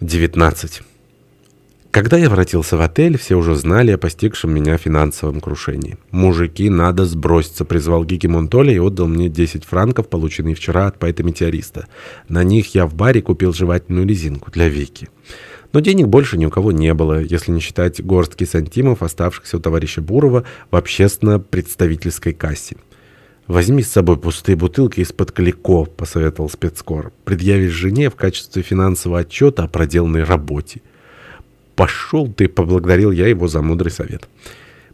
19. Когда я воротился в отель, все уже знали о постигшем меня финансовом крушении. «Мужики, надо сброситься», — призвал Гиги Монтоли и отдал мне 10 франков, полученные вчера от поэта-метеориста. На них я в баре купил жевательную резинку для Вики. Но денег больше ни у кого не было, если не считать горстки сантимов, оставшихся у товарища Бурова в общественно-представительской кассе. «Возьми с собой пустые бутылки из-под Калико», — посоветовал спецкор. «Предъявишь жене в качестве финансового отчета о проделанной работе». «Пошел ты!» — поблагодарил я его за мудрый совет.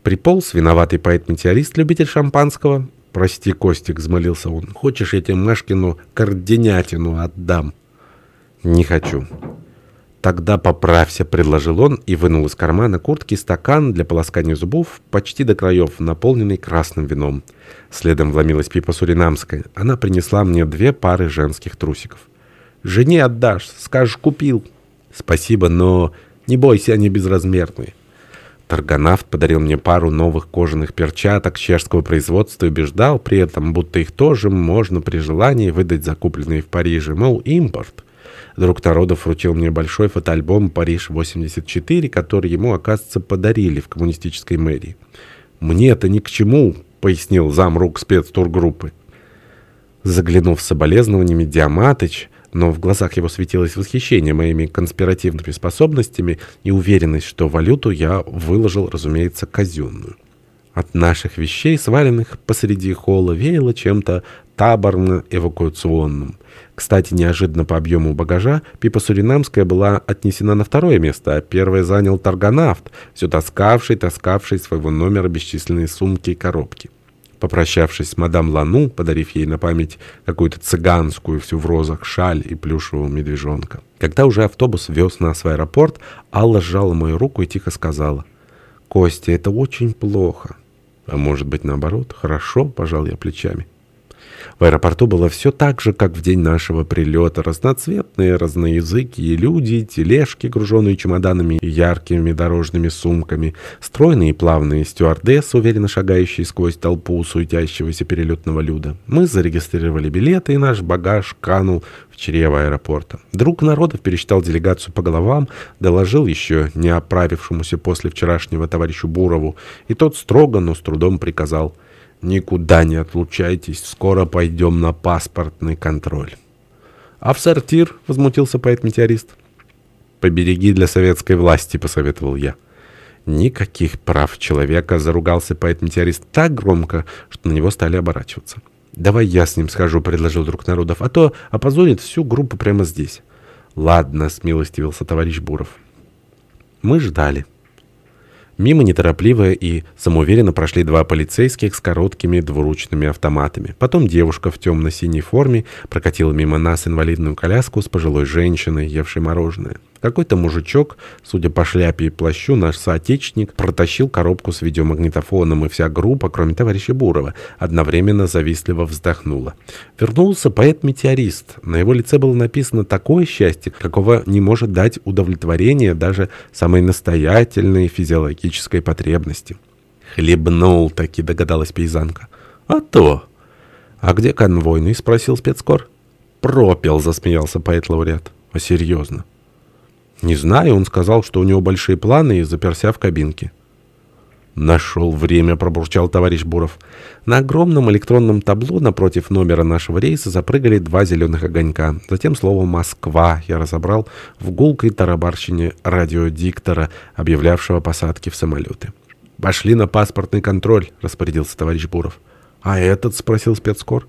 Приполз виноватый поэт-метеорист, любитель шампанского. «Прости, Костик», — взмолился он. «Хочешь, я тебе Машкину координятину отдам?» «Не хочу». «Тогда поправься», — предложил он и вынул из кармана куртки стакан для полоскания зубов, почти до краев, наполненный красным вином. Следом вломилась Пипа Суринамская. Она принесла мне две пары женских трусиков. «Жене отдашь, скажешь, купил». «Спасибо, но не бойся, они безразмерные». Торгонавт подарил мне пару новых кожаных перчаток чешского производства и убеждал при этом, будто их тоже можно при желании выдать закупленные в Париже, мол, импорт. Друг народов вручил мне большой фотоальбом «Париж-84», который ему, оказывается, подарили в коммунистической мэрии. «Мне это ни к чему», — пояснил замрук спецтургруппы. Заглянув с соболезнованиями, Диаматыч, но в глазах его светилось восхищение моими конспиративными способностями и уверенность, что валюту я выложил, разумеется, казенную. От наших вещей, сваленных посреди холла, веяло чем-то таборно-эвакуационным. Кстати, неожиданно по объему багажа Пипа Суринамская была отнесена на второе место, а первое занял торгонавт, все таскавший, таскавший своего номера бесчисленные сумки и коробки. Попрощавшись с мадам Лану, подарив ей на память какую-то цыганскую всю в розах шаль и плюшевого медвежонка. Когда уже автобус вез нас в аэропорт, Алла сжала мою руку и тихо сказала, «Костя, это очень плохо». А может быть, наоборот, хорошо, пожал я плечами. В аэропорту было все так же, как в день нашего прилета. Разноцветные, разноязыкие люди, тележки, груженные чемоданами и яркими дорожными сумками, стройные и плавные стюардессы, уверенно шагающие сквозь толпу суетящегося перелетного люда. Мы зарегистрировали билеты, и наш багаж канул в чрево аэропорта. Друг народов пересчитал делегацию по головам, доложил еще не оправившемуся после вчерашнего товарищу Бурову, и тот строго, но с трудом приказал – Никуда не отлучайтесь, скоро пойдем на паспортный контроль. А в сортир, возмутился поэт-метеорист. Побереги для советской власти, посоветовал я. Никаких прав человека, заругался поэт-метеорист так громко, что на него стали оборачиваться. «Давай я с ним схожу», — предложил друг народов, «а то опозорит всю группу прямо здесь». «Ладно», — смилостивился товарищ Буров. Мы ждали. Мимо неторопливо и самоуверенно прошли два полицейских с короткими двуручными автоматами. Потом девушка в темно-синей форме прокатила мимо нас инвалидную коляску с пожилой женщиной, евшей мороженое. Какой-то мужичок, судя по шляпе и плащу, наш соотечественник, протащил коробку с видеомагнитофоном, и вся группа, кроме товарища Бурова, одновременно завистливо вздохнула. Вернулся поэт-метеорист. На его лице было написано такое счастье, какого не может дать удовлетворение даже самой настоятельной физиологической потребности. «Хлебнул», — таки догадалась пейзанка. «А то!» «А где конвойный?» — спросил спецкор. «Пропел», — засмеялся поэт-лауреат. «А серьезно?» «Не знаю, он сказал, что у него большие планы и заперся в кабинке». «Нашел время», — пробурчал товарищ Буров. На огромном электронном табло напротив номера нашего рейса запрыгали два зеленых огонька. Затем слово «Москва» я разобрал в гулкой тарабарщине радиодиктора, объявлявшего посадки в самолеты. «Пошли на паспортный контроль», — распорядился товарищ Буров. «А этот?» — спросил спецкор.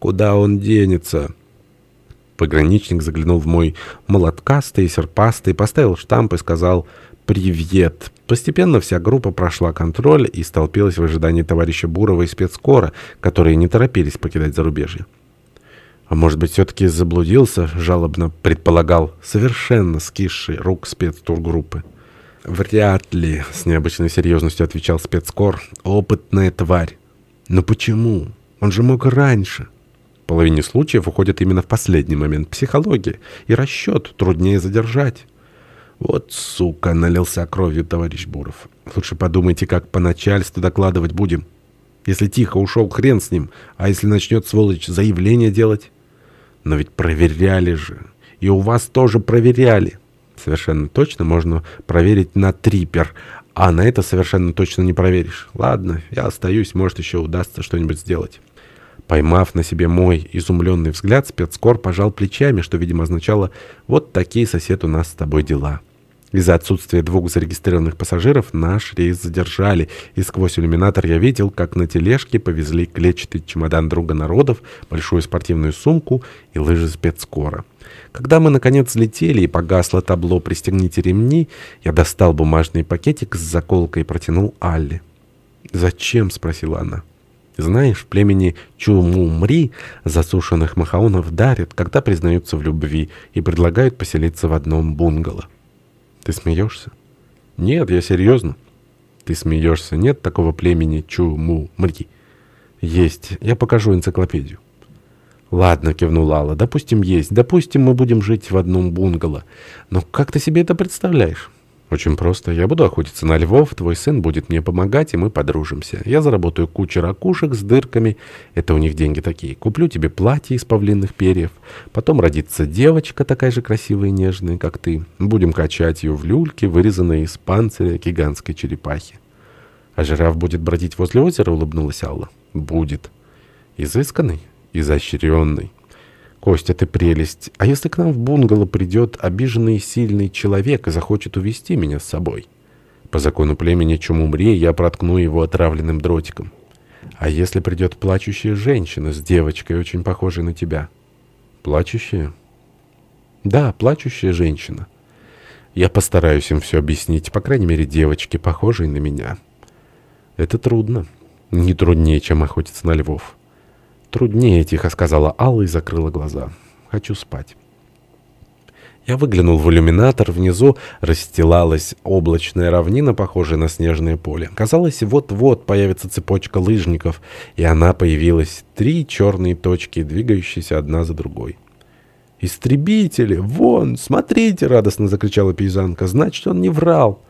«Куда он денется?» Пограничник заглянул в мой молоткастый, серпастый, поставил штамп и сказал «Привет». Постепенно вся группа прошла контроль и столпилась в ожидании товарища Бурова и спецкора, которые не торопились покидать зарубежье. А может быть, все-таки заблудился, жалобно предполагал совершенно скисший рук спецтургруппы. «Вряд ли», — с необычной серьезностью отвечал спецкор, — «опытная тварь». «Но почему? Он же мог раньше» половине случаев уходит именно в последний момент. Психология и расчет труднее задержать. Вот, сука, налился кровью товарищ Буров. Лучше подумайте, как по начальству докладывать будем. Если тихо ушел, хрен с ним. А если начнет, сволочь, заявление делать? Но ведь проверяли же. И у вас тоже проверяли. совершенно точно можно проверить на трипер, а на это совершенно точно не проверишь. Ладно, я остаюсь, может, еще удастся что-нибудь сделать». Поймав на себе мой изумленный взгляд, спецкор пожал плечами, что, видимо, означало «вот такие, сосед, у нас с тобой дела». Из-за отсутствия двух зарегистрированных пассажиров наш рейс задержали, и сквозь иллюминатор я видел, как на тележке повезли клетчатый чемодан друга народов, большую спортивную сумку и лыжи спецкора. Когда мы, наконец, взлетели и погасло табло «Пристегните ремни», я достал бумажный пакетик с заколкой и протянул Алле. «Зачем?» — спросила она. Знаешь, в племени Чумумри засушенных махаонов дарят, когда признаются в любви, и предлагают поселиться в одном бунгало. Ты смеешься? Нет, я серьезно. Ты смеешься. Нет такого племени Чумумри. Есть. Я покажу энциклопедию. «Ладно», — кивнула Алла, — «допустим, есть. Допустим, мы будем жить в одном бунгало. Но как ты себе это представляешь?» «Очень просто. Я буду охотиться на львов, твой сын будет мне помогать, и мы подружимся. Я заработаю кучу ракушек с дырками. Это у них деньги такие. Куплю тебе платье из павлинных перьев. Потом родится девочка такая же красивая и нежная, как ты. Будем качать ее в люльке, вырезанной из панциря гигантской черепахи». «А жираф будет бродить возле озера?» — улыбнулась Алла. «Будет. Изысканный, изощренный». «Костя, ты прелесть. А если к нам в бунгало придет обиженный сильный человек и захочет увести меня с собой? По закону племени Чумумри я проткну его отравленным дротиком. А если придет плачущая женщина с девочкой, очень похожей на тебя?» «Плачущая?» «Да, плачущая женщина. Я постараюсь им все объяснить, по крайней мере, девочке, похожей на меня. Это трудно. Не труднее, чем охотиться на львов». «Труднее», — тихо сказала Алла и закрыла глаза. «Хочу спать». Я выглянул в иллюминатор. Внизу расстилалась облачная равнина, похожая на снежное поле. Казалось, вот-вот появится цепочка лыжников, и она появилась. Три черные точки, двигающиеся одна за другой. «Истребители! Вон! Смотрите!» — радостно закричала пейзанка. «Значит, он не врал!»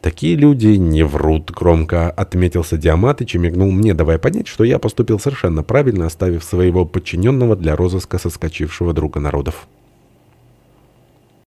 «Такие люди не врут», — громко отметился Диаматыч и мигнул мне, давая понять, что я поступил совершенно правильно, оставив своего подчиненного для розыска соскочившего друга народов.